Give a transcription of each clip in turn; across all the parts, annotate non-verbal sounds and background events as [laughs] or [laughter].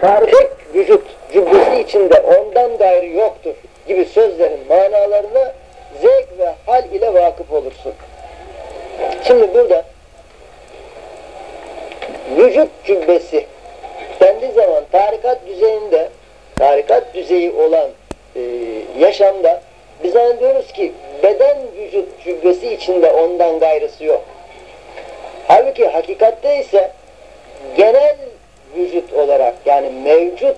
tek vücut cümbesi içinde ondan gayrı yoktur gibi sözlerin manalarına zevk ve hal ile vakıf olursun. Şimdi burada vücut cübbesi kendi zaman tarikat düzeyinde tarikat düzeyi olan e, yaşamda biz diyoruz ki beden vücut cübbesi içinde ondan gayrısı yok. Halbuki hakikatte ise genel vücut olarak yani mevcut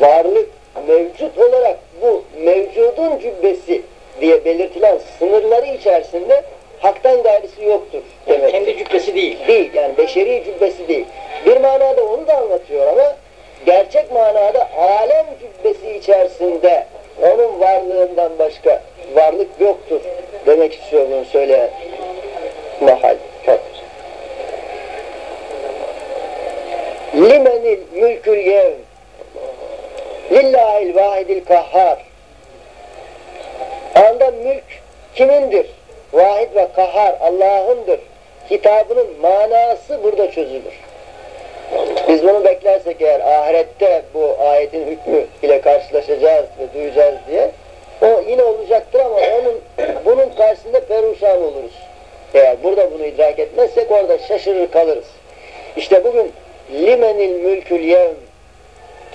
varlık mevcut olarak bu mevcudun cübbesi diye belirtilen sınırları içerisinde haktan gayrısı yoktur demek. Kendi cübbesi değil. Değil yani beşeri cübbesi değil. Bir manada onu da anlatıyor ama gerçek manada alem cübbesi içerisinde onun varlığından başka varlık yoktur demek istiyor bunu söyleyen mahal. Çok Limenil mülkül yevm Lillahil vahidil kahhar Anda mülk kimindir? Vahid ve kahhar Allah'ındır. Kitabının manası burada çözülür. Biz bunu beklersek eğer ahirette bu ayetin hükmü ile karşılaşacağız ve duyacağız diye o yine olacaktır ama onun bunun karşısında peruşan oluruz. Eğer burada bunu idrak etmezsek orada şaşırır kalırız. İşte bugün limenil mülkül yevm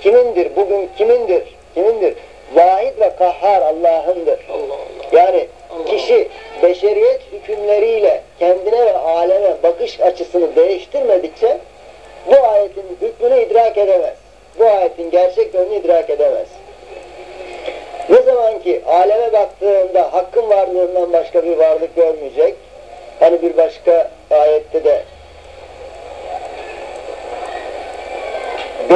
kimindir? Bugün kimindir? Kimindir? Vahid ve kahhar Allah'ındır. Yani kişi beşeriyet hükümleriyle kendine ve aleme bakış açısını değiştirmedikçe bu ayetin hükmünü idrak edemez. Bu ayetin gerçek yönünü idrak edemez. Ne zaman ki aleme baktığında hakkın varlığından başka bir varlık görmeyecek, hani bir başka ayette de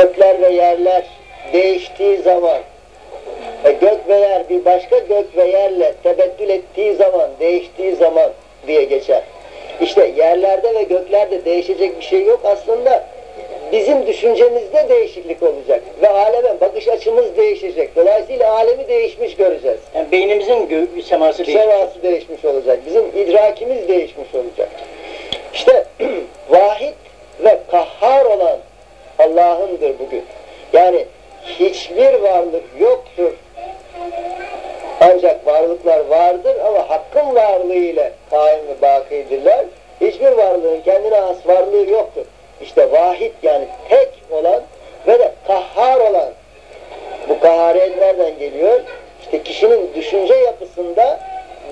gökler ve yerler değiştiği zaman e, gök ve yer bir başka gök ve yerle tebettül ettiği zaman, değiştiği zaman diye geçer. İşte yerlerde ve göklerde değişecek bir şey yok aslında. Bizim düşüncemizde değişiklik olacak ve aleme bakış açımız değişecek. Dolayısıyla alemi değişmiş göreceğiz. Yani beynimizin gö- seması değişmiş. Seması değişmiş olacak. Bizim idrakimiz değişmiş olacak. İşte [clears throat] vahid ve kahhar olan Allah'ındır bugün. Yani hiçbir varlık yoktur. Ancak varlıklar vardır ama hakkın varlığı ile kaim ve bakidirler. Hiçbir varlığın kendine has varlığı yoktur. İşte vahid yani tek olan ve de kahhar olan. Bu kahariyet nereden geliyor? İşte kişinin düşünce yapısında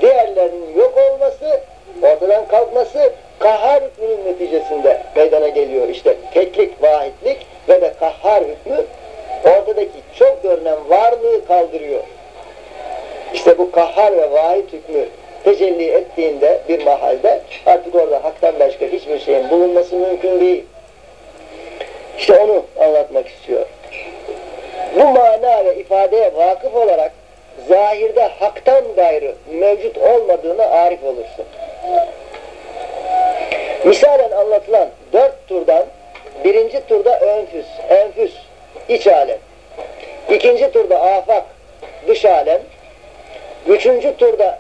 diğerlerinin yok olması, ortadan kalkması kahhar hükmünün neticesinde meydana geliyor. İşte teklik, vahidlik ve de kahhar hükmü ortadaki çok görünen varlığı kaldırıyor. İşte bu kahhar ve vahid hükmü tecelli ettiğinde bir mahalde artık orada haktan başka hiçbir şeyin bulunması mümkün değil. İşte onu anlatmak istiyor. Bu mana ve ifadeye vakıf olarak zahirde haktan gayrı mevcut olmadığını arif olursun. Misalen anlatılan dört turdan birinci turda önfüs, enfüs, iç alem. İkinci turda afak, dış alem. Üçüncü turda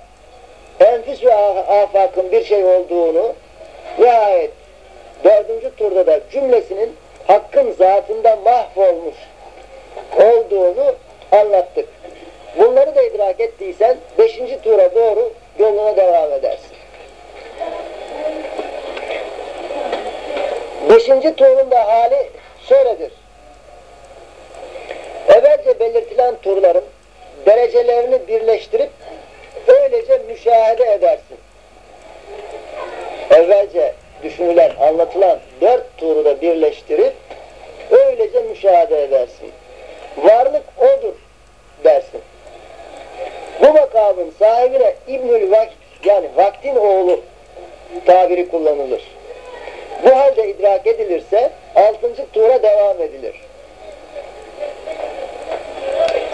enfüs ve afakın bir şey olduğunu nihayet dördüncü turda da cümlesinin hakkın zatında mahvolmuş olduğunu anlattık. Bunları da idrak ettiysen beşinci tura doğru yoluna devam edersin. Beşinci turun da hali şöyledir. Evvelce belirtilen turların derecelerini birleştirip öylece müşahede edersin. Evvelce düşünülen, anlatılan dört turu da birleştirip öylece müşahede edersin. Varlık odur dersin. Bu makamın sahibine İbnül Vakit yani vaktin oğlu tabiri kullanılır. Bu halde idrak edilirse altıncı tura devam edilir.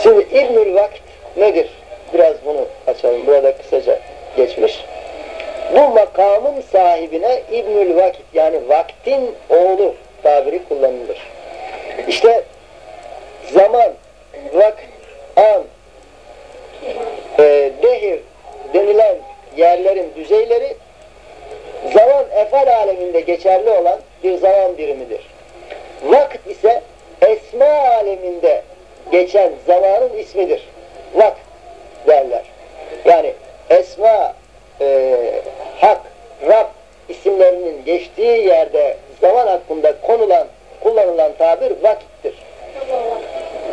Şimdi İbnül Vakit nedir? Biraz bunu açalım. Burada kısaca geçmiş. Bu makamın sahibine İbnül Vakit yani vaktin oğlu tabiri kullanılır. İşte zaman, vakit, an, e, dehir denilen yerlerin düzeyleri zaman efal aleminde geçerli olan bir zaman birimidir. Vakit ise esma aleminde geçen zamanın ismidir. Vakt derler. Yani esma, e, hak, Rab isimlerinin geçtiği yerde zaman hakkında konulan, kullanılan tabir vakittir.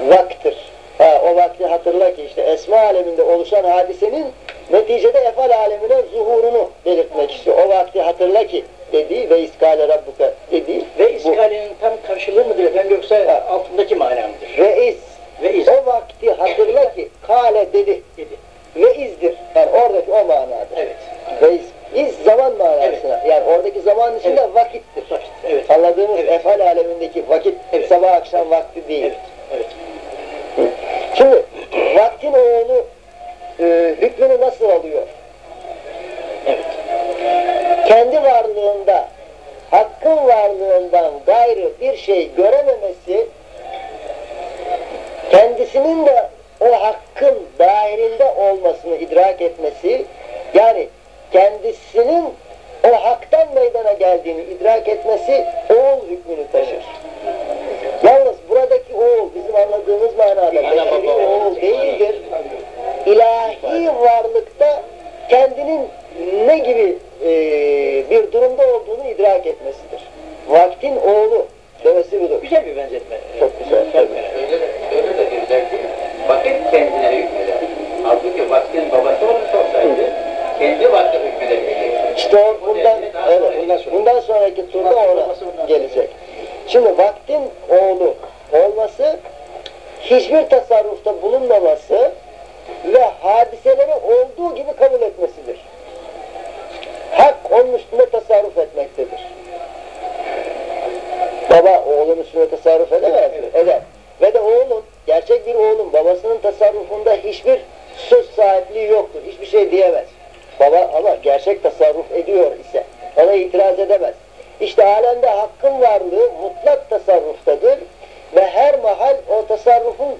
Vakttir. Ha, o vakti hatırla ki işte esma aleminde oluşan hadisenin neticede efal alemine zuhurunu belirtmek istiyor. O vakti hatırla ki dediği ve iskale rabbuka dediği Ve iskalenin tam karşılığı mıdır efendim yoksa altındaki mana mıdır? Reis. Ve iz. O vakti hatırla ki kale dedi. Dedi. Ve izdir. Yani oradaki o manadır. Evet. Reis. İz zaman manasına. Yani oradaki zaman içinde Evet. vakittir. Vakit, evet. Anladığımız Evet. efal alemindeki vakit Evet. sabah akşam vakti değil. Evet. Evet. Şimdi vaktin oğlu e, hükmünü nasıl alıyor? Evet. Kendi varlığında hakkın varlığından gayrı bir şey görememesi kendisinin de o hakkın dahilinde olmasını idrak etmesi yani kendisinin o haktan meydana geldiğini idrak etmesi oğul hükmünü taşır. Yalnız buradaki oğul bizim anladığımız manada Ana beşeri baba oğul değildir. İlahi varlıkta kendinin ne gibi e, bir durumda olduğunu idrak etmesidir. Vaktin oğlu demesi budur. Güzel bir benzetme. Çok güzel. Tabii. Öyle de, öyle de bir der ki, vakit kendine hükmeder. Halbuki vaktin babası olmuş olsaydı, kendi vakti hükmedebilecek. İşte o bundan, evet, bundan, sonra, bundan sonraki turda ona gelecek. Şimdi vaktin oğlu olması, hiçbir tasarrufta bulunmaması ve hadiseleri olduğu gibi kabul etmesidir. Hak onun üstünde tasarruf etmektedir. Baba oğlun üstünde tasarruf edemez mi? Eder. Ve de oğlun, gerçek bir oğlun babasının tasarrufunda hiçbir söz sahipliği yoktur. Hiçbir şey diyemez. Baba ama gerçek tasarruf ediyor ise ona itiraz edemez. İşte alemde hakkın varlığı mutlak tasarruftadır ve her mahal o tasarrufun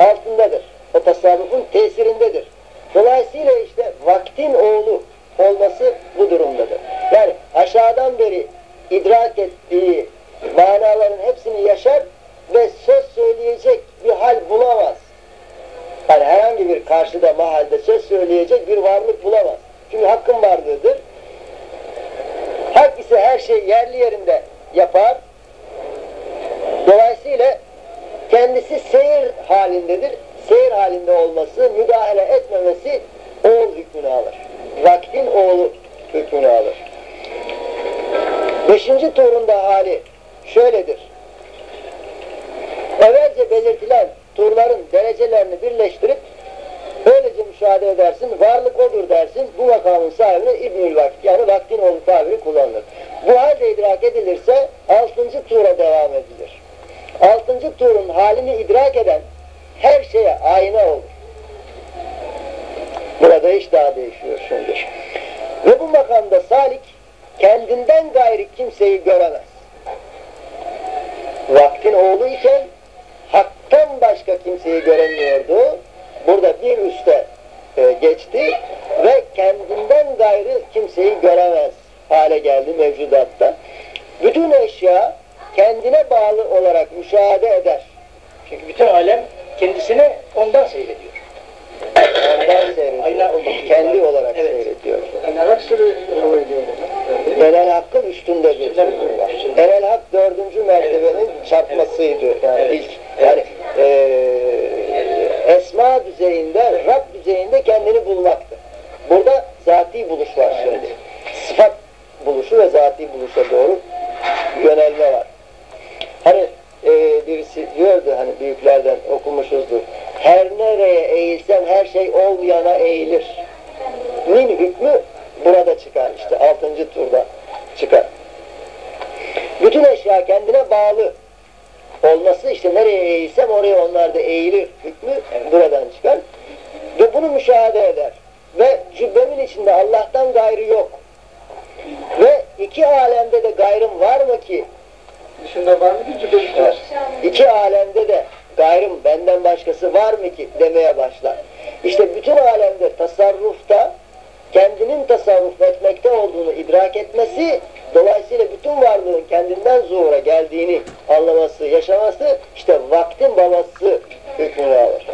altındadır. O tasarrufun tesirindedir. Dolayısıyla işte vaktin oğlu olması bu durumdadır. Yani aşağıdan beri idrak ettiği manaların hepsini yaşar ve söz söyleyecek bir hal bulamaz. Yani herhangi bir karşıda mahalde söz söyleyecek bir varlık bulamaz. Çünkü hakkın varlığıdır. Hak ise her şey yerli yerinde yapar. Dolayısıyla kendisi seyir halindedir. Seyir halinde olması, müdahale etmemesi oğul hükmünü alır. Vaktin oğlu hükmünü alır. Beşinci turunda hali şöyledir. Evvelce belirtilen turların derecelerini birleştirip böylece müşahede edersin, varlık odur dersin, bu makamın sahibine İbnül Vakit yani vaktin oğlu tabiri kullanılır. Bu halde idrak edilirse altıncı tura devam edilir. Altıncı turun halini idrak eden her şeye ayna olur. Burada iş daha değişiyor şimdi. Ve bu makamda salik kendinden gayri kimseyi göremez. Vaktin oğlu iken haktan başka kimseyi göremiyordu. Burada bir üste e, geçti ve kendinden gayrı kimseyi göremez hale geldi mevcudatta. Bütün eşya kendine bağlı olarak müşahede eder. Çünkü bütün alem kendisine ondan seyrediyor. Seyrediyor. Olmak Kendi olarak Evet. seyrediyor. Sürü. Enel Hakk'ın üstünde bir bir- var. Enel Hak dördüncü mertebenin çarpmasıydı. Yani Evet. ilk yani eee, esma düzeyinde, Rab düzeyinde kendini bulmaktı. Burada zati buluş var şimdi. Sıfat buluşu ve zati buluşa doğru yönelme var. Hani eee, birisi diyordu hani büyüklerden okumuşuzdur. Her nereye eğilsen her şey olmayana eğilir. Min hükmü burada çıkar işte altıncı turda çıkar. Bütün eşya kendine bağlı olması işte nereye eğilsem oraya onlar da eğilir hükmü buradan çıkar. Ve bunu müşahede eder. Ve cübbemin içinde Allah'tan gayrı yok. Ve iki alemde de gayrım var mı ki? Dışında var mı ki cübbeli Evet. İki alemde de gayrım benden başkası var mı ki demeye başlar. İşte bütün alemde tasarrufta kendinin tasarruf etmekte olduğunu idrak etmesi Dolayısıyla bütün varlığın kendinden zuhura geldiğini anlaması, yaşaması işte vaktin babası hükmünü alır.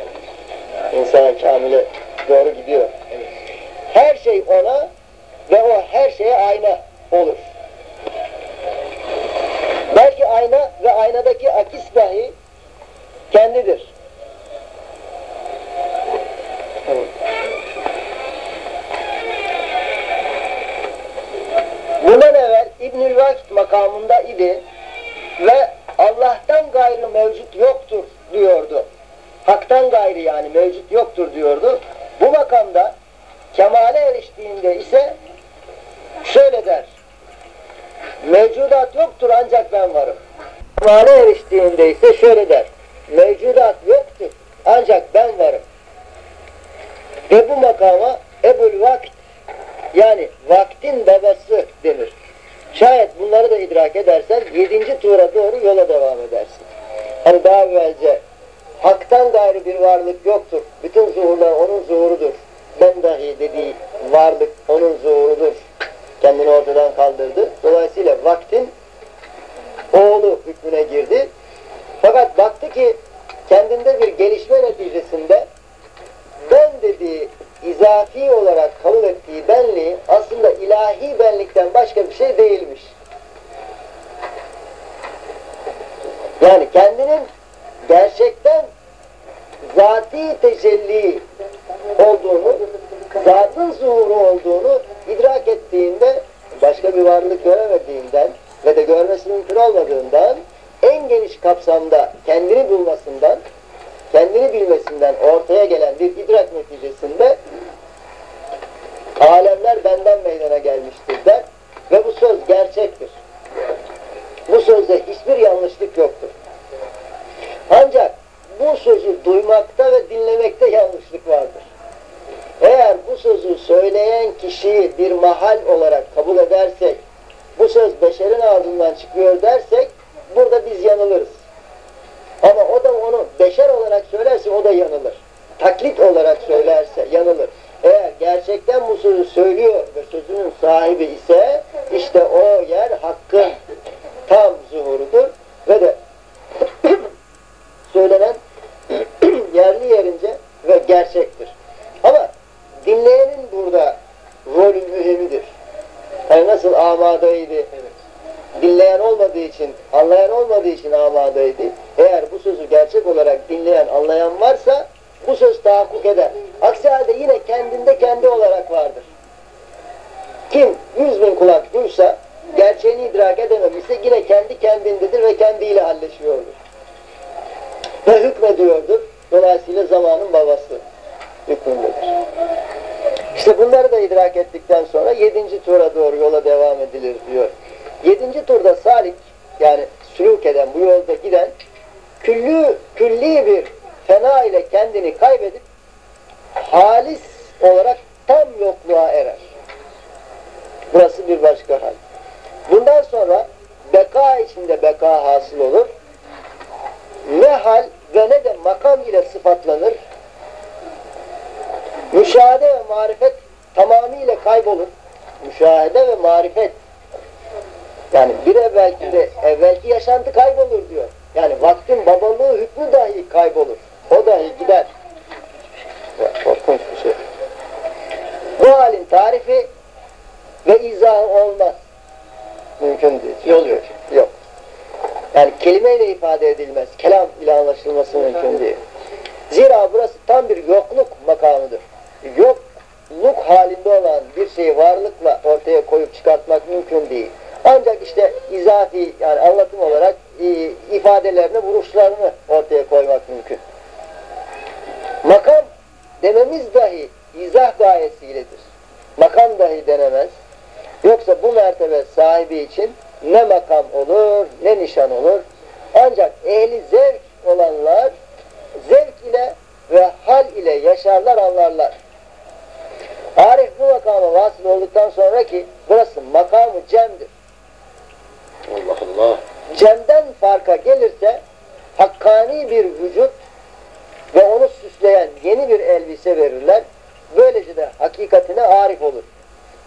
İnsan kamile doğru gidiyor. Her şey ona ve o her şeye ayna olur. Belki ayna ve aynadaki akis dahi kendidir. Bundan evvel İbnül Vakit makamında idi ve Allah'tan gayrı mevcut yoktur diyordu. Hak'tan gayrı yani mevcut yoktur diyordu. Bu makamda kemale eriştiğinde ise şöyle der. Mevcudat yoktur ancak ben varım. Kemale eriştiğinde ise şöyle der. Mevcudat yoktur ancak ben varım. Ve bu makama Ebul Vakit yani vaktin babası denir. Şayet bunları da idrak edersen yedinci tura doğru yola devam edersin. Hani daha evvelce haktan gayrı bir varlık yoktur. Bütün zuhurlar onun zuhurudur. Ben dahi dediği varlık onun zuhurudur. Kendini ortadan kaldırdı. Dolayısıyla vaktin oğlu hükmüne girdi. Fakat baktı ki kendinde bir gelişme neticesinde ben izafi olarak kabul ettiği benliği aslında ilahi benlikten başka bir şey değilmiş. Yani kendinin gerçekten zati tecelli olduğunu, zatın zuhuru olduğunu idrak ettiğinde başka bir varlık göremediğinden ve de görmesi mümkün olmadığından en geniş kapsamda kendini bulmasından kendini bilmesinden ortaya gelen bir idrak neticesinde alemler benden meydana gelmiştir der ve bu söz gerçektir. Bu sözde hiçbir yanlışlık yoktur. Ancak bu sözü duymakta ve dinlemekte yanlışlık vardır. Eğer bu sözü söyleyen kişiyi bir mahal olarak kabul edersek, bu söz beşerin ağzından çıkıyor dersek, burada biz yanılırız. Ama o da onu beşer olarak söylerse o da yanılır. Taklit olarak söylerse yanılır. Eğer gerçekten bu sözü söylüyor ve sözünün sahibi ise işte o yer hakkın tam zuhurudur ve de [clears throat] söylenen [clears throat] yerli yerince ve gerçektir. Ama dinleyenin burada rolü mühimidir. Yani nasıl amadaydı, dinleyen olmadığı için, anlayan olmadığı için amadaydı. Eğer bu sözü gerçek olarak dinleyen, anlayan varsa bu söz tahakkuk eder. Aksi halde yine kendinde kendi olarak vardır. Kim yüz bin kulak duysa, gerçeğini idrak edememişse yine kendi kendindedir ve kendiyle halleşiyordur. Ve hükmediyordur. Dolayısıyla zamanın babası hükmündedir. İşte bunları da idrak ettikten sonra yedinci tura doğru yola devam edilir diyor. Yedinci turda salik yani sülük eden, bu yolda giden küllü, külli bir fena ile kendini kaybedip halis olarak tam yokluğa erer. Burası bir başka hal. Bundan sonra beka içinde beka hasıl olur. Ne hal ve ne de makam ile sıfatlanır. Müşahede ve marifet tamamıyla kaybolur. Müşahede ve marifet yani bir evvelki de evvelki yaşantı kaybolur diyor. Yani vaktin babalığı hükmü dahi kaybolur. O dahi gider. Ya, korkunç bir şey. Bu halin tarifi ve izahı olmaz. Mümkün değil. Yol yok. Yok. Yani kelimeyle ifade edilmez. Kelam ile anlaşılması mümkün değil. Zira burası tam bir yokluk makamıdır. Yokluk halinde olan bir şeyi varlıkla ortaya koyup çıkartmak mümkün değil. Ancak işte izafi yani anlatım olarak e, ifadelerini, vuruşlarını ortaya koymak mümkün. Dememiz dahi izah gayesiyledir. Makam dahi denemez. Yoksa bu mertebe sahibi için ne makam olur, ne nişan olur. Ancak ehli zevk olanlar zevk ile ve hal ile yaşarlar, anlarlar. Arif bu makama vasıl olduktan sonra ki burası makamı cemdir. Allah Allah. Cemden farka gelirse hakkani bir vücut ve onu süsleyen yeni bir elbise verirler. Böylece de hakikatine arif olur.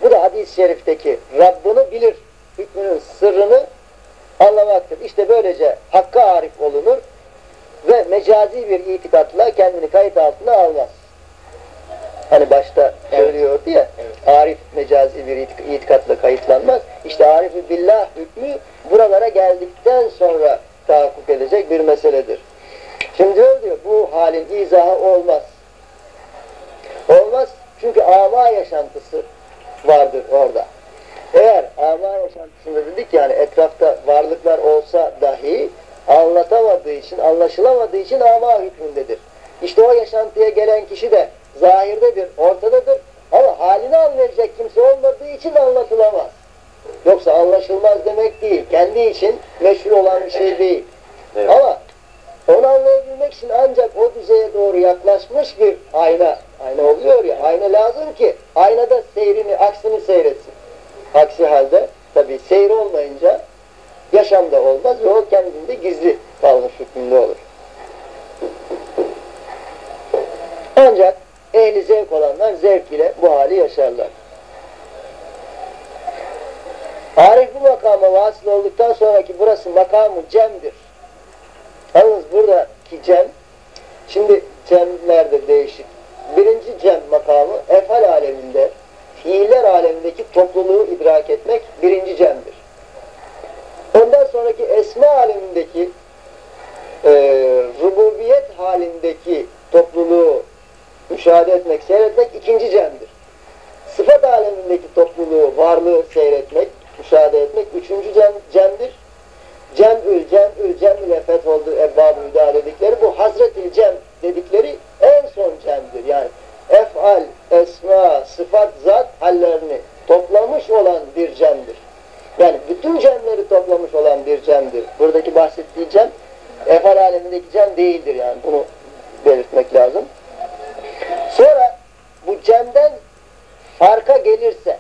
Bu da hadis-i şerifteki Rabbini bilir hükmünü sırrını anlamaktır. İşte böylece hakka arif olunur ve mecazi bir itikatla kendini kayıt altına almaz. Hani başta Evet. söylüyordu ya, Evet. arif mecazi bir itik- itikatla kayıtlanmaz. İşte arif billah hükmü buralara geldikten sonra tahakkuk edecek bir meseledir. Şimdi diyor diyor, bu halin izahı olmaz. Olmaz çünkü ama yaşantısı vardır orada. Eğer ama yaşantısında dedik yani etrafta varlıklar olsa dahi anlatamadığı için, anlaşılamadığı için ama hükmündedir. İşte o yaşantıya gelen kişi de zahirdedir, ortadadır ama halini anlayacak kimse olmadığı için anlatılamaz. Yoksa anlaşılmaz demek değil. Kendi için meşhur olan bir şey değil. Evet. Ama onu anlayabilmek için ancak o düzeye doğru yaklaşmış bir ayna. Ayna oluyor ya, ayna lazım ki aynada seyrini, aksini seyretsin. Aksi halde tabi seyir olmayınca yaşamda olmaz ve o kendinde gizli kalmış hükmünde olur. Ancak ehli zevk olanlar zevk ile bu hali yaşarlar. Arif bu makama vasıl olduktan sonraki burası makamı cemdir. Yalnız buradaki cem, şimdi cemlerde değişik. Birinci cem makamı efal aleminde, fiiller alemindeki topluluğu idrak etmek birinci cemdir. Ondan sonraki esma alemindeki e, rububiyet halindeki topluluğu müşahede etmek, seyretmek ikinci cemdir. Sıfat alemindeki topluluğu, varlığı seyretmek, müşahede etmek üçüncü cem, cemdir. Cem'ül, cem'ül, cem ile fetholdu ebbab-ı hüda dedikleri bu Hazretil Cem dedikleri en son cemdir. Yani efal, esma, sıfat, zat hallerini toplamış olan bir cemdir. Yani bütün cemleri toplamış olan bir cemdir. Buradaki bahsettiği cem efal alemindeki cem değildir yani bunu belirtmek lazım. Sonra bu cemden farka gelirse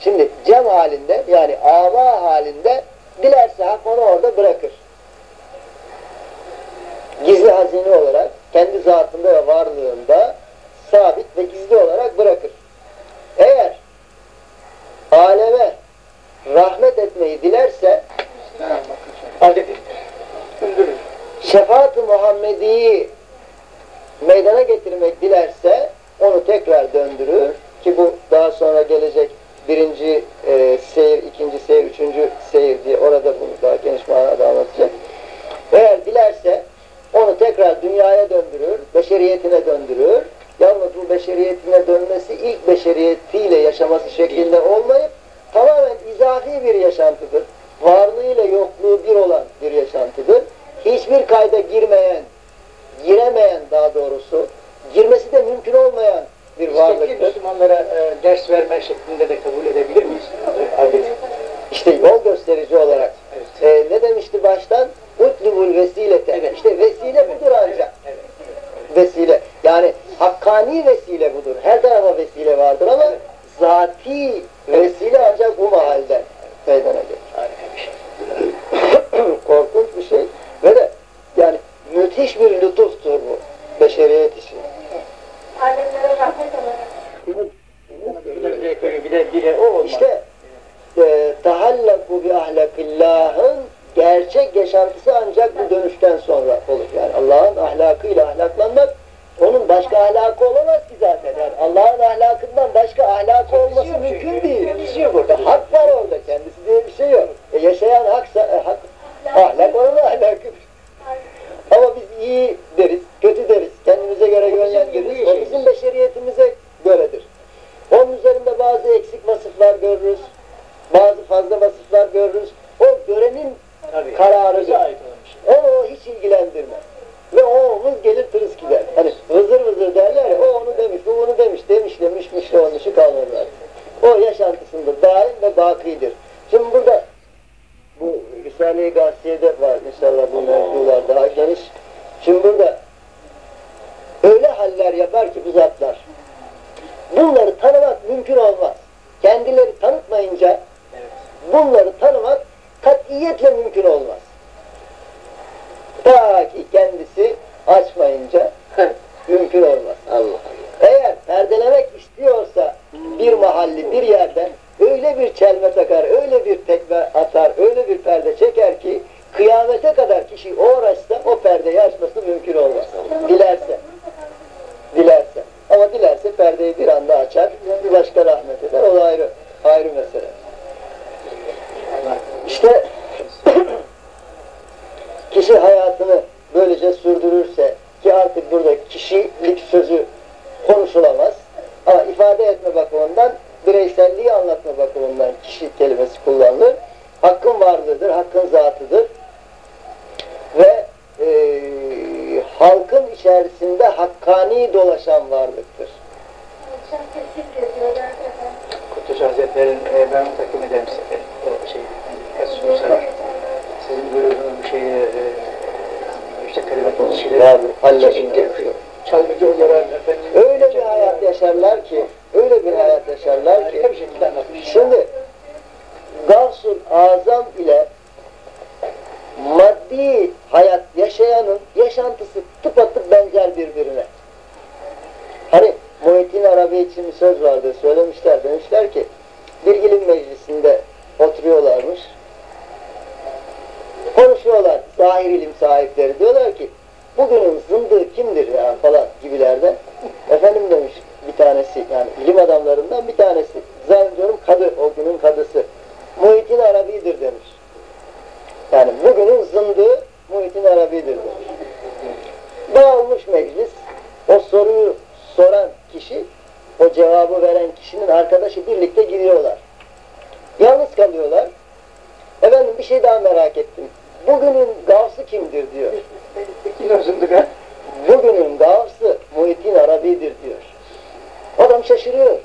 şimdi cem halinde yani ama halinde dilerse hak onu orada bırakır. Gizli hazine olarak kendi zatında ve varlığında sabit ve gizli olarak bırakır. Eğer aleme rahmet etmeyi dilerse şefaat-ı Muhammedi'yi meydana getirmek dilerse onu tekrar döndürür ki bu daha sonra gelecek birinci e, seyir, ikinci seyir, üçüncü seyir diye orada bunu daha geniş manada anlatacak. Eğer dilerse onu tekrar dünyaya döndürür, beşeriyetine döndürür. Yalnız bu beşeriyetine dönmesi ilk beşeriyetiyle yaşaması şeklinde olmayıp tamamen izafi bir yaşantıdır. Varlığıyla yokluğu bir olan bir yaşantıdır. Hiçbir kayda girmeyen, giremeyen daha doğrusu, girmesi de mümkün olmayan bir varlıktır. Müslümanlara e, ders verme şeklinde de kabul edebilir miyiz? Adet. İşte yol gösterici olarak. Evet. Ee, ne demişti baştan? Utlubul vesilete. Evet. İşte vesile budur ancak. Evet. Vesile. Yani hakkani vesile budur. Her tarafa vesile vardır ama zati vesile ancak bu mahalde meydana gelir. Şey. [coughs] Korkunç bir şey. Ve de yani müthiş bir lütuftur bu beşeriyet öyle bir çelme takar, öyle bir tekme atar, öyle bir perde çeker ki kıyamete kadar kişi o uğraşsa o perdeyi açması mümkün olmaz. Dilerse. Efendim demiş bir tanesi yani ilim adamlarından bir tanesi. Zannediyorum kadı o günün kadısı. Muhittin Arabi'dir demiş. Yani bugünün zındığı Muhittin Arabi'dir demiş. Dağılmış meclis. O soruyu soran kişi, o cevabı veren kişinin arkadaşı birlikte gidiyorlar. Yalnız kalıyorlar. Efendim bir şey daha merak ettim. Bugünün gavsı kimdir diyor. Bugünün gavsı Muhittin Arabi'dir diyor. Adam şaşırıyor.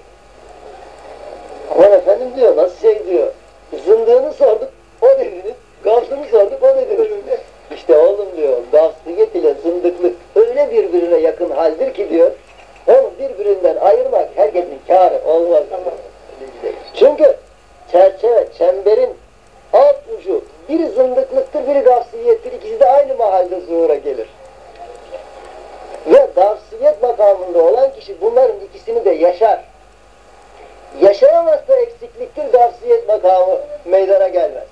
Aman efendim diyor, nasıl şey diyor. Zındığını sorduk, o dediniz. Gavsını sorduk, o dediniz. İşte oğlum diyor, gavsiyet ile zındıklık öyle birbirine yakın haldir ki diyor, onu birbirinden ayırmak herkesin kârı olmaz. Çünkü çerçeve, çemberin alt ucu biri zındıklıktır, biri gavsiyettir. İkisi de aynı mahalde zuhura gelir. Ve gavsiyet makamında olan kişi bunların ikisini de yaşar. Yaşayamazsa eksikliktir, gavsiyet makamı meydana gelmez.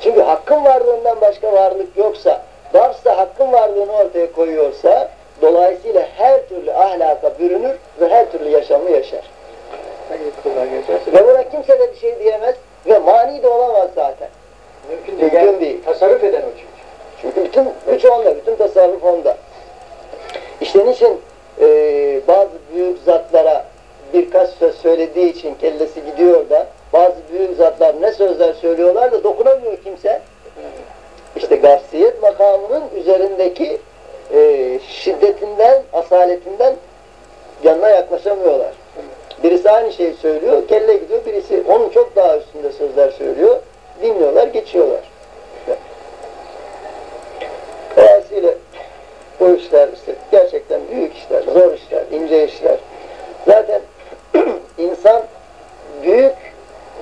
Çünkü hakkın varlığından başka varlık yoksa, gavs da hakkın varlığını ortaya koyuyorsa, dolayısıyla her türlü ahlaka bürünür ve her türlü yaşamı yaşar. Ve buna kimse de bir şey diyemez ve mani de olamaz zaten. Mümkün Mümkün değil. Yani değil. Tasarruf eden o çünkü. Çünkü bütün üç onda, bütün tasarruf onda. İşte niçin e, bazı büyük zatlara birkaç söz söylediği için kellesi gidiyor da bazı büyük zatlar ne sözler söylüyorlar da dokunamıyor kimse. İşte garsiyet makamının üzerindeki e, şiddetinden, asaletinden yanına yaklaşamıyorlar. Birisi aynı şeyi söylüyor, kelle gidiyor, birisi onun çok daha üstünde sözler söylüyor, dinliyorlar, geçiyorlar. Dolayısıyla bu işler işte gerçekten büyük işler, zor işler, ince işler. Zaten [clears throat] insan büyük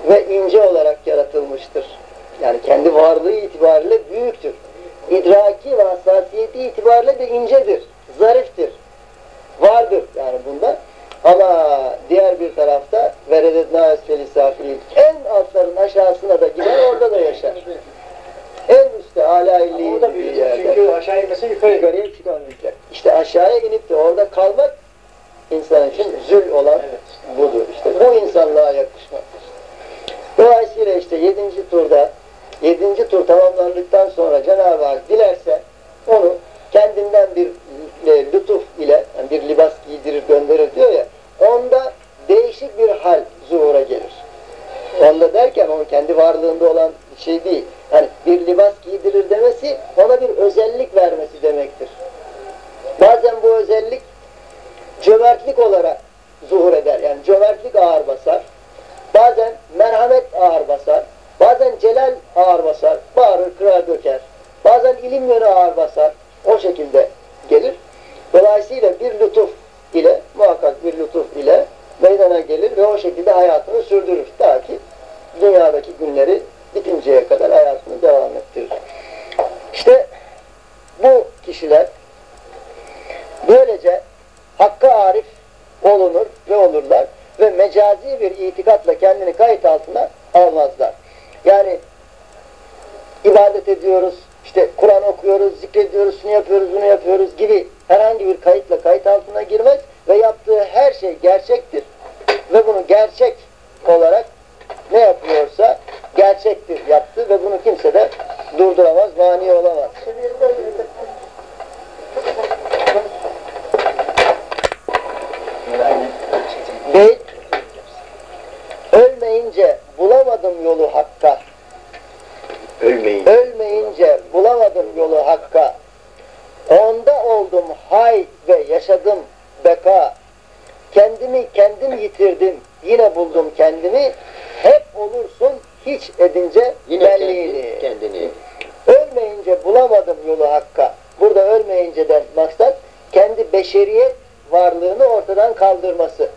ve ince olarak yaratılmıştır. Yani kendi varlığı itibariyle büyüktür. İdraki ve hassasiyeti itibariyle de incedir, zariftir. Vardır yani bunda. Ama diğer bir tarafta veredetna esfeli safilin en altların aşağısına da gider orada da yaşar. İlliğin da bir yerde. Çünkü aşağı inmesi yukarı. Yukarıya çıkamayacak. İşte aşağıya inip de orada kalmak insan için zül olan Evet. budur. İşte bu insanlığa yakışmaktır. Dolayısıyla işte yedinci turda, yedinci tur tamamlandıktan sonra Cenab-ı Hak dilerse onu kendinden bir e, lütuf ile yani bir libas giydirir gönderir diyor ya onda değişik bir hal zuhura gelir. Onda derken onun kendi varlığında olan şey değil. Yani bir libas giydirir demesi ona bir özellik vermesi demektir. Bazen bu özellik cömertlik olarak zuhur eder. Yani cömertlik ağır basar. Bazen merhamet ağır basar. Bazen celal ağır basar. Bağırır, kırar, döker. Bazen ilim yönü ağır basar. O şekilde gelir. Dolayısıyla bir lütuf ile, muhakkak bir lütuf ile meydana gelir ve o şekilde hayatını sürdürür. Ta ki dünyadaki günleri bitinceye kadar hayatını devam ettirir. İşte bu kişiler böylece hakka arif olunur ve olurlar ve mecazi bir itikatla kendini kayıt altına almazlar. Yani ibadet ediyoruz, işte Kur'an okuyoruz, zikrediyoruz, şunu yapıyoruz, bunu yapıyoruz gibi herhangi bir kayıtla kayıt altına girmez ve yaptığı her şey gerçektir. Ve bunu gerçek olarak ne yapıyorsa gerçektir yaptı ve bunu kimse de durduramaz, mani olamaz. Beyt, ölmeyince bulamadım yolu Hakk'a. Ölmeyin. Ölmeyince bulamadım yolu Hakk'a. Onda oldum hay ve yaşadım beka. Kendimi kendim yitirdim, yine buldum kendimi. Olursun hiç edince Yine benliğini. kendi, kendini. Ölmeyince bulamadım yolu Hakk'a. Burada ölmeyinceden maksat kendi beşeriyet varlığını ortadan kaldırması.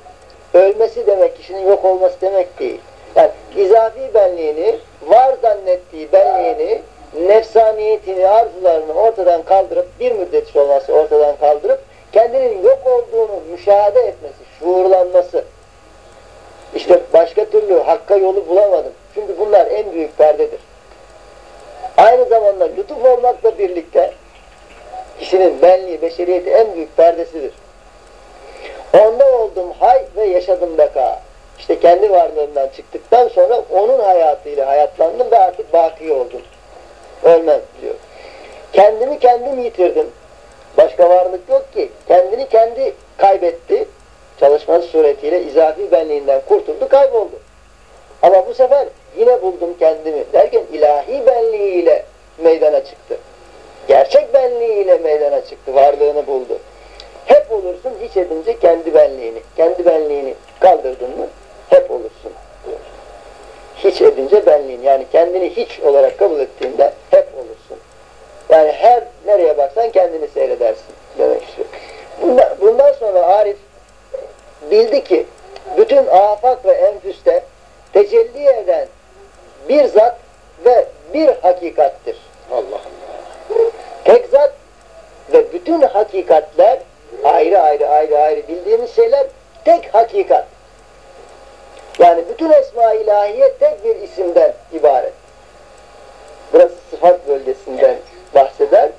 Ölmesi demek kişinin yok olması demek değil. Yani izafi benliğini, var zannettiği benliğini, nefsaniyetini, arzularını ortadan kaldırıp, bir müddet olması ortadan kaldırıp, kendinin yok olduğunu müşahede etmesi, şuurlanması. İşte başka türlü hakka yolu bulamadım. Çünkü bunlar en büyük perdedir. Aynı zamanda lütuf olmakla birlikte kişinin benliği, beşeriyeti en büyük perdesidir. Onda oldum hay ve yaşadım beka. İşte kendi varlığından çıktıktan sonra onun hayatıyla hayatlandım ve artık baki oldum. Ölmem diyor. Kendimi kendim yitirdim. Başka varlık yok ki. Kendini kendi kaybetti. Çalışması suretiyle izafi benliğinden kurtuldu, kayboldu. Ama bu sefer yine buldum kendimi derken ilahi benliğiyle meydana çıktı. Gerçek benliğiyle meydana çıktı, varlığını buldu. Hep olursun hiç edince kendi benliğini. Kendi benliğini kaldırdın mı hep olursun diyor. Hiç edince benliğini yani kendini hiç olarak kabul ettiğinde hep olursun. Yani her nereye baksan kendini seyredersin demek istiyor. Bundan, bundan sonra Arif bildi ki bütün afak ve enfüste tecelli eden bir zat ve bir hakikattir. Allah Allah. Tek zat ve bütün hakikatler ayrı ayrı ayrı ayrı bildiğimiz şeyler tek hakikat. Yani bütün esma ilahiye tek bir isimden ibaret. Burası sıfat bölgesinden bahseder.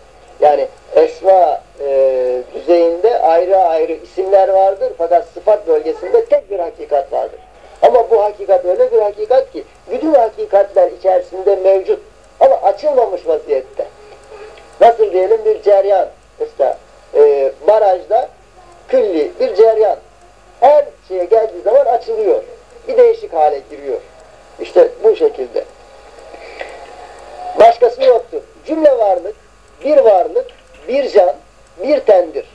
Yani esma e, düzeyinde ayrı ayrı isimler vardır fakat sıfat bölgesinde tek bir hakikat vardır. Ama bu hakikat öyle bir hakikat ki bütün hakikatler içerisinde mevcut ama açılmamış vaziyette. Nasıl diyelim bir ceryan, işte e, barajda külli bir ceryan. Her şeye geldiği zaman açılıyor. Bir değişik hale giriyor. İşte bu şekilde. Başkası yoktur. Cümle varlık, bir varlık, bir can, bir tendir.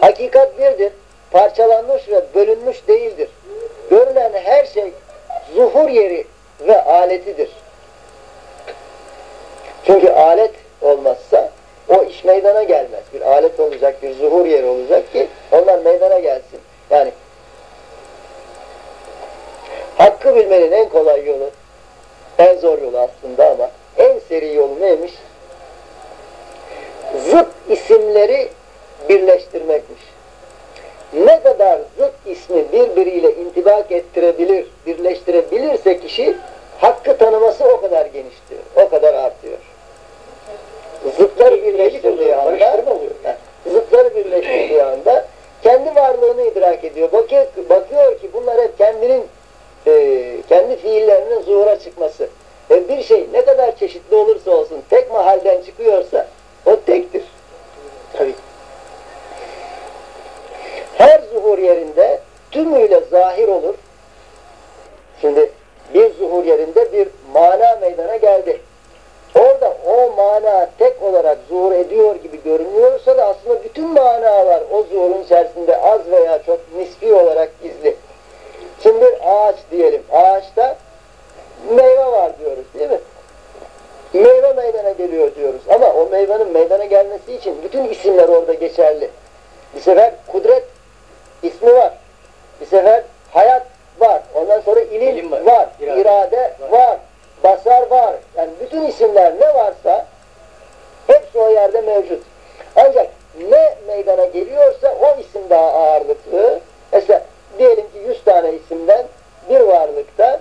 Hakikat birdir. Parçalanmış ve bölünmüş değildir. Görülen her şey zuhur yeri ve aletidir. Çünkü alet olmazsa o iş meydana gelmez. Bir alet olacak, bir zuhur yeri olacak ki onlar meydana gelsin. Yani hakkı bilmenin en kolay yolu, en zor yolu aslında ama en seri yolu neymiş? Zıt isimleri birleştirmekmiş. Ne kadar zıt ismi birbiriyle intibak ettirebilir, birleştirebilirse kişi hakkı tanıması o kadar genişliyor, o kadar artıyor. Zıtları birleştirdiği anda, zıtları birleştirdiği anda kendi varlığını idrak ediyor. Bakıyor, bakıyor ki bunlar hep kendinin e, kendi fiillerinin zuhura çıkması. Ve bir şey ne kadar çeşitli olursa olsun tek mahalden çıkıyorsa o tektir. Tabii. Her zuhur yerinde tümüyle zahir olur. Şimdi bir zuhur yerinde bir mana meydana geldi. Orada o mana tek olarak zuhur ediyor gibi görünüyorsa da aslında bütün manalar o zuhurun içerisinde az veya çok nispi olarak gizli. Şimdi bir ağaç diyelim. Ağaçta meyve var diyoruz değil mi? Meyve meydana geliyor diyoruz. Ama o meyvenin meydana gelmesi için bütün isimler orada geçerli. Bir sefer kudret ismi var. Bir sefer hayat var. Ondan sonra ilim, İlim var. var. İrade. irade var. Basar var. Yani bütün isimler ne varsa hepsi o yerde mevcut. Ancak ne meydana geliyorsa o isim daha ağırlıklı. Mesela diyelim ki 100 tane isimden bir varlıkta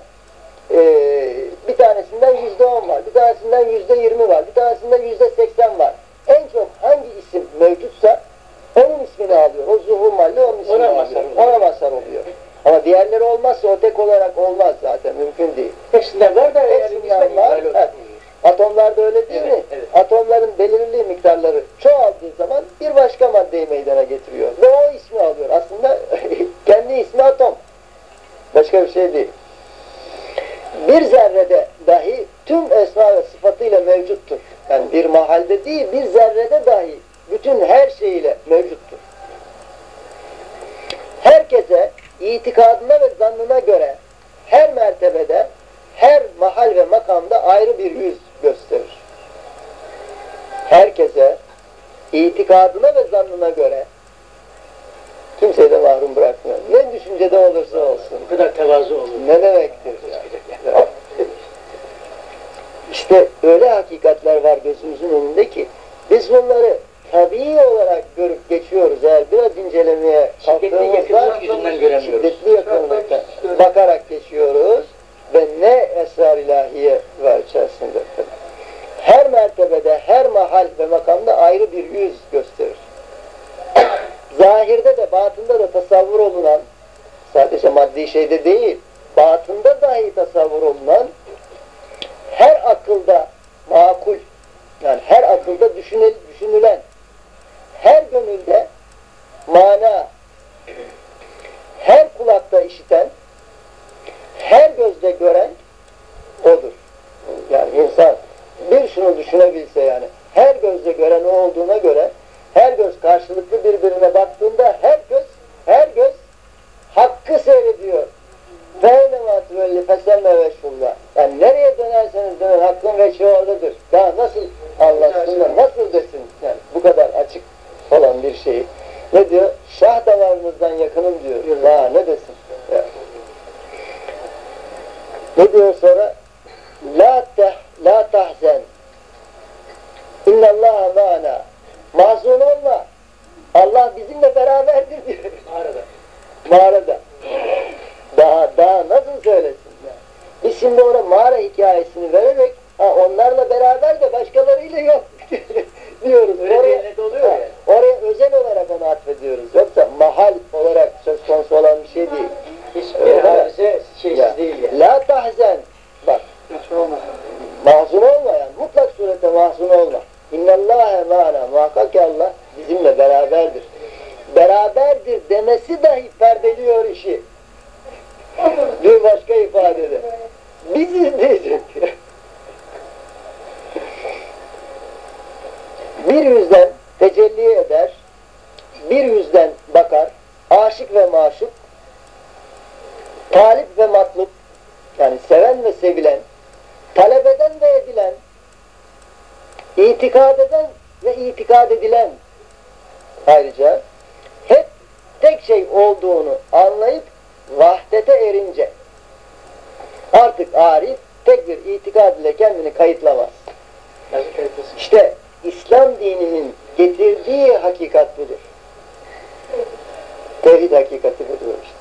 eee bir tanesinden yüzde on var. var, bir tanesinden yüzde yirmi var, bir tanesinden yüzde seksen var. En çok hangi isim mevcutsa onun ismini alıyor. O zuhur mahalli onun ismini Ona alıyor. mazhar oluyor. Ona mazhar oluyor. Ama diğerleri olmazsa o tek olarak olmaz zaten. Mümkün değil. Hepsinde var da yani Hepsinden nispet var. iptal Evet. Atomlarda öyle değil Evet, mi? evet. Atomların belirli miktarları çoğaldığı zaman bir başka maddeyi meydana getiriyor. Ve o ismi alıyor. Aslında kendi ismi atom. Başka bir şey değil. Bir zerrede dahi tüm esma ve sıfatıyla mevcuttur. Yani bir mahalde değil, bir zerrede dahi bütün her şeyiyle mevcuttur. Herkese itikadına ve zannına göre her mertebede, her mahal ve makamda ayrı bir yüz gösterir. Herkese zannına göre kimseyi de mahrum bırakmıyor. Ne düşüncede olursa olsun. Bu kadar tevazu olur. Ne demektir? ya? İşte öyle hakikatler var gözümüzün önünde ki biz bunları tabii olarak görüp geçiyoruz. Eğer biraz incelemeye kalktığımızda şiddetli yakınlıkta bakarak geçiyoruz ve ne esrar ilahiye var içerisinde. Her mertebede, her mahal ve makamda ayrı bir yüz gösterir. Zahirde de, batında da tasavvur olunan, sadece maddi şeyde değil, batında dahi tasavvur olunan, her akılda makul, yani her akılda düşünül, düşünülen, her gönülde mana, her kulakta işiten, her gözde gören odur. Yani insan bir şunu düşünebilse yani, her gözle gören o olduğuna göre, her göz karşılıklı birbirine baktığında her göz, her göz hakkı seyrediyor. Feynema tüvelli fesemme veşullah. Yani nereye dönerseniz dönün hakkın veçhi oradadır. Daha nasıl anlatsın da nasıl desin yani bu kadar açık olan bir şeyi. Ne diyor? Şah damarınızdan yakınım diyor. Daha ne desin? Ya. Ne diyor sonra? La teh, la tahzen. İnnallaha ma'ana. Mahzun olma. Allah bizimle beraberdir diyor. Mağarada. Mağarada. Daha daha nasıl söylesin? ya? Biz şimdi ona mağara hikayesini vererek ha, onlarla beraber de başkalarıyla yok [laughs] diyoruz. Öyle diyenler de oluyor ha, ya. Oraya özel olarak onu atfediyoruz. Yoksa mahal olarak söz konusu olan bir şey değil. Hiçbir Öyle. hadise şeysiz Ya, değil yani. La tahzen. Bak mahzun olma yani. Mutlak surette mahzun olma. İnnallâhe mâna. Muhakkak ki Allah bizimle beraberdir. Beraberdir demesi dahi perdeliyor işi. Bir başka ifadede. Biziz diyecek. bir yüzden tecelli eder, bir yüzden bakar, aşık ve maşuk, talip ve matlup, yani seven ve sevilen, talep eden ve edilen, itikad eden ve itikad edilen ayrıca hep tek şey olduğunu anlayıp vahdete erince artık arif tek bir itikad ile kendini kayıtlamaz. İşte İslam dininin getirdiği hakikat budur. Tevhid hakikati budur işte.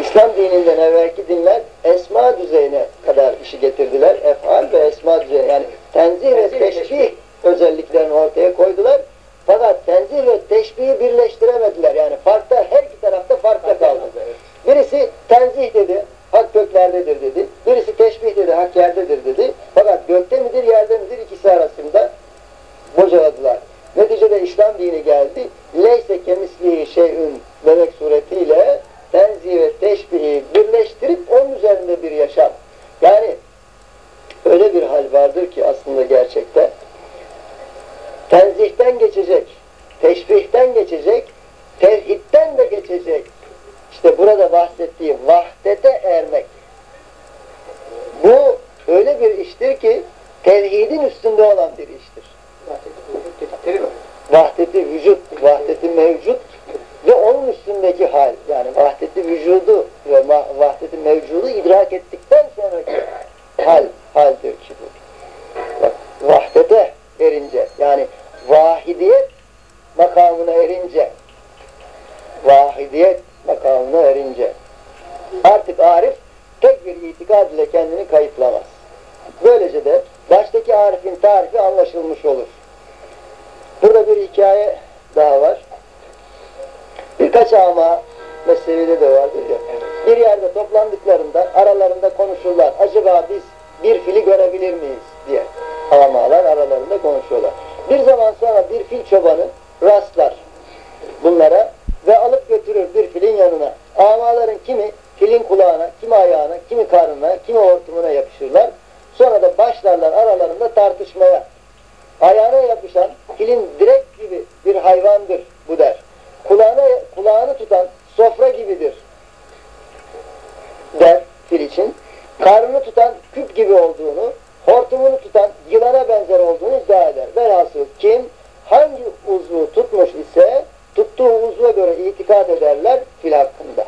İslam dininden evvelki dinler esma düzeyine kadar işi getirdiler. Efal ve esma düzeyine yani tenzih ve teşbih özelliklerini ortaya koydular. Fakat tenzih ve teşbihi birleştiremediler. Yani farkta her iki tarafta farkta kaldı. Birisi tenzih dedi, hak göklerdedir dedi. Birisi teşbih dedi, hak yerdedir dedi. Fakat gökte midir, yerde midir ikisi arasında bocaladılar. Neticede İslam dini geldi. Leyse kemislihi şeyün demek suretiyle tenzih ve teşbihi birleştirip onun üzerinde bir yaşam. Yani öyle bir hal vardır ki aslında gerçekte tenzihten geçecek, teşbihten geçecek, tevhidden de geçecek. İşte burada bahsettiği vahdete ermek. Bu öyle bir iştir ki tevhidin üstünde olan bir iştir. Dedikleri var. Vahdeti vücut, vahdeti mevcut ve onun üstündeki hal. Yani vahdeti vücudu ve vahdeti mevcudu idrak ettikten sonraki hal, haldir ki bu. Bak, vahdete erince, yani vahidiyet makamına erince, vahidiyet makamına erince, artık Arif tek bir itikad ile kendini kayıtlamaz. Böylece de baş tarifi anlaşılmış olur. Burada bir hikaye daha var. Birkaç ama meselede de vardır ya. Bir yerde toplandıklarında aralarında konuşurlar. Acaba biz bir fili görebilir miyiz diye. Amalar aralarında konuşuyorlar. Bir zaman sonra bir fil çobanı rastlar bunlara ve alıp götürür bir filin yanına. Amaların kimi filin kulağına, kimi ayağına, kimi karnına, kimi hortumuna yapışırlar. Sonra da başlarlar aralarında tartışmaya. Ayağına yapışan filin direkt gibi bir hayvandır bu der. Kulağına, kulağını tutan sofra gibidir der fil için. Karnını tutan küp gibi olduğunu, hortumunu tutan yılana benzer olduğunu iddia eder. Velhasıl kim hangi uzvu tutmuş ise tuttuğu uzva göre itikat ederler fil hakkında.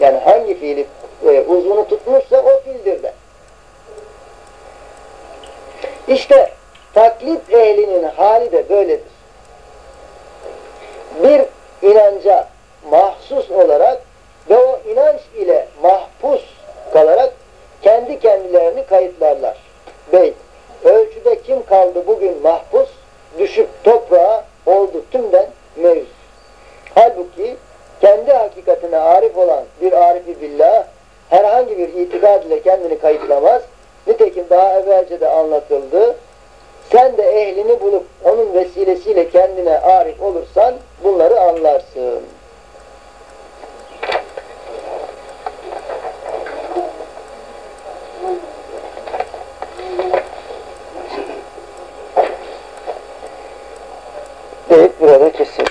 Yani hangi fiili e, uzvunu tutmuşsa o fildir de. İşte taklit ehlinin hali de böyledir. Bir inanca mahsus olarak ve o inanç ile mahpus kalarak kendi kendilerini kayıtlarlar. Bey, ölçüde kim kaldı bugün mahpus, düşüp toprağa oldu tümden mevz. Halbuki kendi hakikatine arif olan bir arifi billah herhangi bir itikad ile kendini kayıtlamaz. Nitekim daha evvelce de anlatıldı. Sen de ehlini bulup onun vesilesiyle kendine arif olursan bunları anlarsın. deyip burada kesin.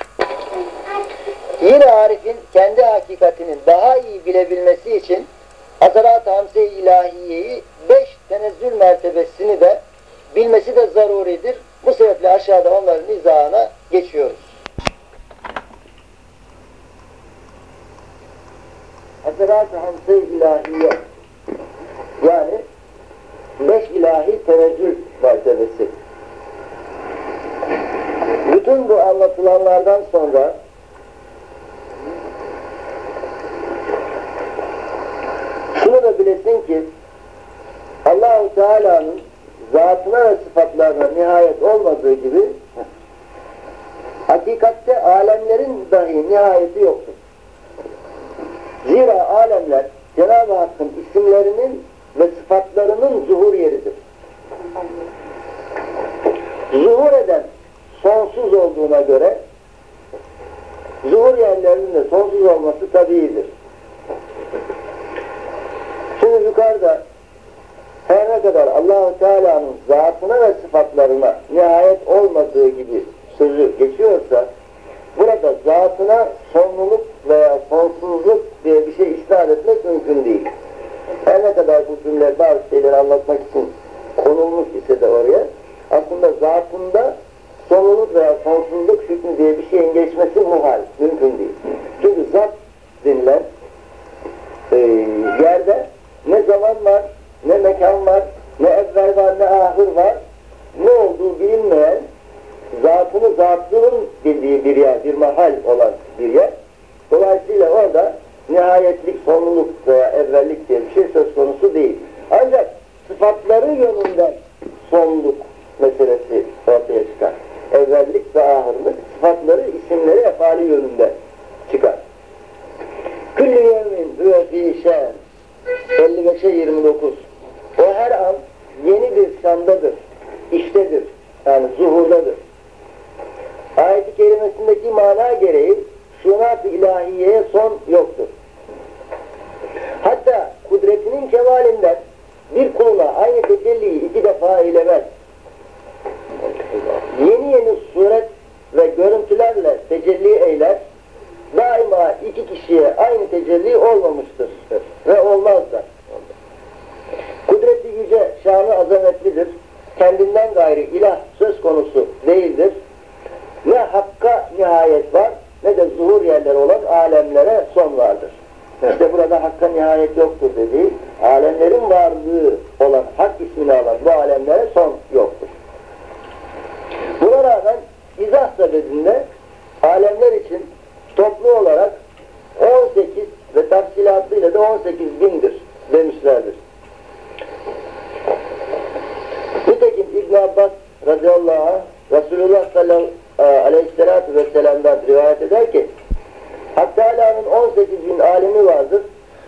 Yine Arif'in kendi hakikatinin daha iyi bilebilmesi için Hazarat-ı Hamse-i İlahiye'yi beş tenezzül mertebesini de bilmesi de zaruridir. Bu sebeple aşağıda onların izahına geçiyoruz. Hazarat-ı Hamse-i İlahiye yani beş ilahi tenezzül mertebesi. Bütün bu anlatılanlardan sonra şunu da bilesin ki Allahu Teala'nın zatına ve sıfatlarına nihayet olmadığı gibi hakikatte alemlerin dahi nihayeti yoktur. Zira alemler Cenab-ı Hakk'ın isimlerinin ve sıfatlarının zuhur yeridir. Zuhur eden sonsuz olduğuna göre zuhur yerlerinin de sonsuz olması tabiidir. Şimdi yukarıda her ne kadar Allahu Teala'nın zatına ve sıfatlarına nihayet olmadığı gibi sözü geçiyorsa burada zatına sonluluk veya sonsuzluk diye bir şey isnat etmek mümkün değil. Her ne kadar bu cümle bazı şeyleri anlatmak için konulmuş ise de oraya aslında zatında sonluluk veya sonsuzluk hükmü diye bir şeyin geçmesi muhal, mümkün değil. Çünkü zat denilen e, yerde ne zaman var, ne mekan var, ne evvel var, ne ahir var, ne olduğu bilinmeyen, zatını zatlının bildiği bir yer, bir mahal olan bir yer. Dolayısıyla orada nihayetlik, sonluluk veya evvellik diye bir şey söz konusu değil. Ancak sıfatları yönünden sonluk meselesi ortaya çıkar. Evvellik ve ahırlık sıfatları, isimleri, efali yönünde çıkar. Küllü yevmin şen 55'e 29 O her an yeni bir şandadır, iştedir, yani zuhurdadır. Ayet-i kerimesindeki mana gereği şunat-ı ilahiyeye son yoktur. Hatta kudretinin kemalinden bir kuluna aynı tecelliyi iki defa eylemez. Yeni yeni suret ve görüntülerle tecelli eyler, daima iki kişiye aynı tecelli olmamıştır ve olmaz da. Kudreti yüce, şanı azametlidir. Kendinden gayri ilah söz konusu değildir. Ne hakka nihayet var ne de zuhur yerleri olan alemlere son vardır. İşte burada hakka nihayet yoktur dediği, alemlerin varlığı olan, hak ismini alan bu alemlere son yoktur. Buna rağmen izah sebebinde alemler için toplu olarak 18 ve tafsilatıyla da 18 bindir demişlerdir. Nitekim İbn Abbas radıyallahu anh Resulullah sallallahu aleyhissalatü vesselam'dan rivayet eder ki Hak Teala'nın 18 bin alemi vardır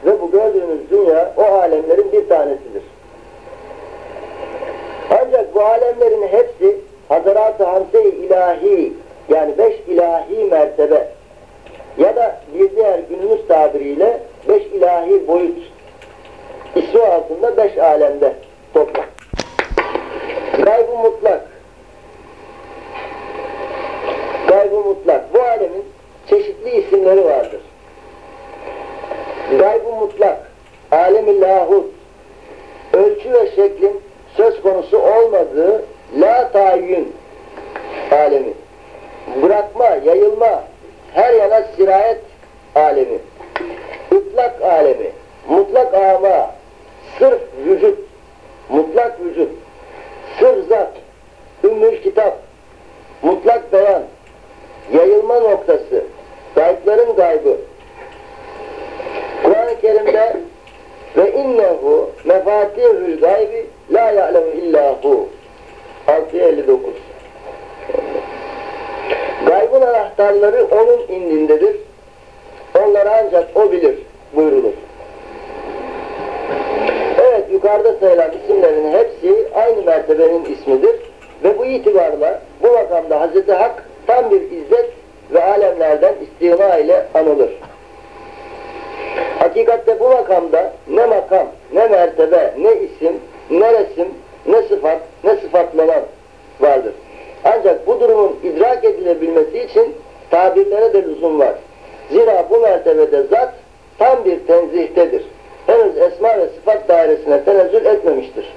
ve bu gördüğünüz dünya o alemlerin bir tanesidir. Ancak bu alemlerin hepsi Hazrat-ı Hamse-i ilahi yani beş ilahi mertebe ya da bir diğer günümüz tabiriyle beş ilahi boyut ismi altında beş alemde toplam. Gayb-ı mutlak. Gayb-ı mutlak. Bu alemin çeşitli isimleri vardır. Gayb-ı mutlak, alem-i lahut, ölçü ve şeklin söz konusu olmadığı la tayyün alemi. Bırakma, yayılma, her yana sirayet alemi. Mutlak alemi, mutlak ama, sırf vücut, mutlak vücut, sır zat, ümmül kitap, mutlak beyan, yayılma noktası, gaybların gaybı. Kur'an-ı Kerim'de ve innehu mefatihül gaybi la ya'lemu illahu 659 Gaybın anahtarları onun indindedir. Onları ancak o bilir buyrulur. Evet yukarıda sayılan isimlerin hepsi aynı mertebenin ismidir ve bu itibarla bu makamda Hz. Hak tam bir izzet ve alemlerden istina ile anılır. Hakikatte bu makamda ne makam, ne mertebe, ne isim, ne resim, ne sıfat, ne sıfatlanan vardır. Ancak bu durumun idrak edilebilmesi için tabirlere de lüzum var. Zira bu mertebede zat tam bir tenzihtedir. Henüz esma ve sıfat dairesine tenezzül etmemiştir.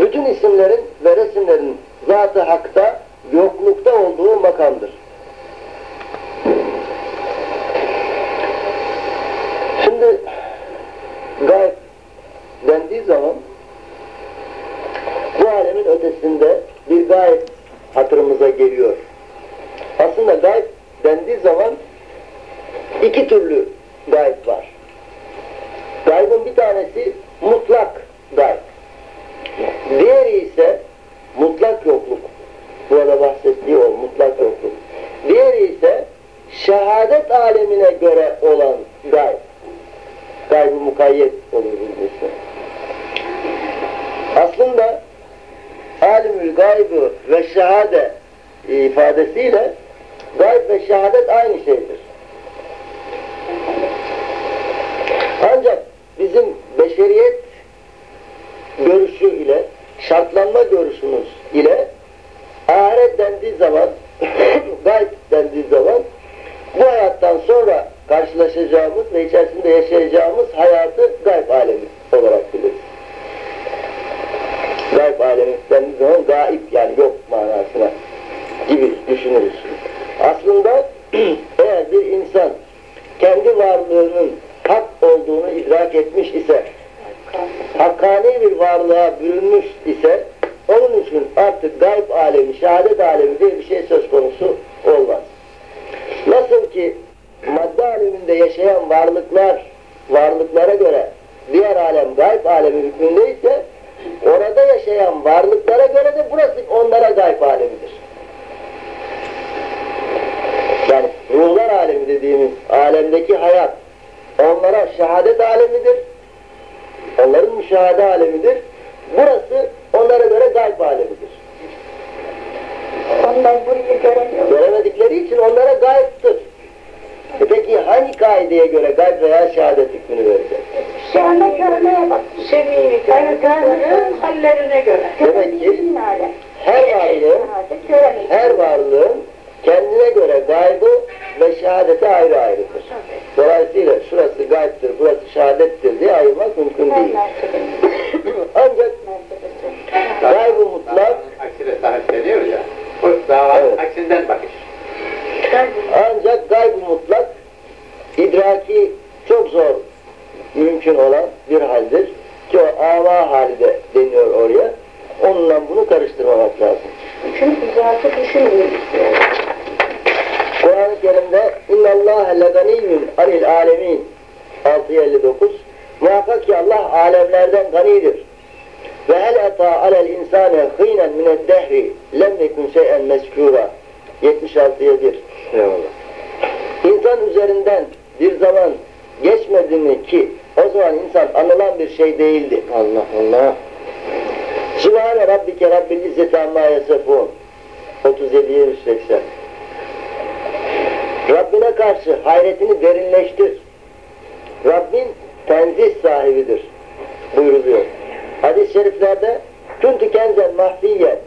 Bütün isimlerin ve resimlerin zatı hakta, yoklukta olduğu makamdır. Şimdi gayb dendiği zaman bu alemin ötesinde bir gayb hatırımıza geliyor. Aslında gayb dendiği zaman iki türlü gayb var. Gaybın bir tanesi mutlak gayb. Diğeri ise mutlak yokluk. Burada bahsettiği o mutlak yokluk. Diğeri ise şehadet alemine göre olan gayb. Gayb-ı mukayyet olur ismi. Aslında alimül gaybı ve şehade ifadesiyle gayb ve şehadet aynı şeydir. Ancak bizim beşeriyet görüşü ile şartlanma görüşümüz ile ahiret dendiği zaman [coughs] gayb dendiği zaman bu hayattan sonra karşılaşacağımız ve içerisinde yaşayacağımız hayatı gayb alemi olarak biliriz. Gayb alemi dendiği zaman gaib yani yok manasına gibi düşünürüz. Aslında [coughs] eğer bir insan kendi varlığının hak olduğunu idrak etmiş ise, hakkani bir varlığa bürünmüş ise, onun için artık gayb alemi, şehadet alemi diye bir şey söz konusu olmaz. Nasıl ki madde aleminde yaşayan varlıklar, varlıklara göre diğer alem gayb alemi hükmündeyse, orada yaşayan varlıklara göre de burası onlara gayb alemidir. Yani ruhlar alemi dediğimiz alemdeki hayat onlara şehadet alemidir. Onların müşahede alemidir. Burası onlara göre gayb alemidir. Onlar burayı göremiyor. Göremedikleri için onlara gayiptir. E peki hangi kaideye göre gayb veya şehadet hükmünü verecek? Anda görmeye bak. Semimi Yani görmüyor, hallerine göre. Demek ki her varlığın, her varlığın kendine göre gaybı ve şehadeti ayrı ayrıdır. Dolayısıyla şurası gaybdir, burası şehadettir diye ayırmak mümkün değil. mertebesi. Ancak gaybı mutlak Aksine sahip deniyor ya. Bu davanın Evet. aksinden bakış. Ancak gayb-ı mutlak idraki çok zor mümkün olan bir haldir. Ki o ama hali de deniyor oraya. Onunla bunu karıştırmamak lazım. Çünkü zatı düşünmüyor. Kur'an-ı Kerim'de اِنَّ اللّٰهَ لَغَنِيٌّ anil alemin 659 Muhakkak ki Allah alemlerden ganidir. Ve hel ata alel insane hînen mined dehri lem yekun şey'en meskûra. 76'ya 1. Eyvallah. İnsan üzerinden bir zaman geçmedi mi ki o zaman insan anılan bir şey değildi. Allah Allah. Sübhane Rabbike Rabbil İzzeti Amma Yasefun 37'ye 180 Rabbine karşı hayretini derinleştir. Rabbin tenzih sahibidir buyuruluyor. Hadis-i şeriflerde Küntü kenzen mahfiyen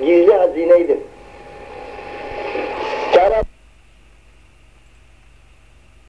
gizli hazineydim. Kainat